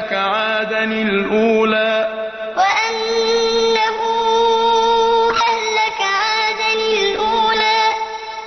أهلك عادا الأولى.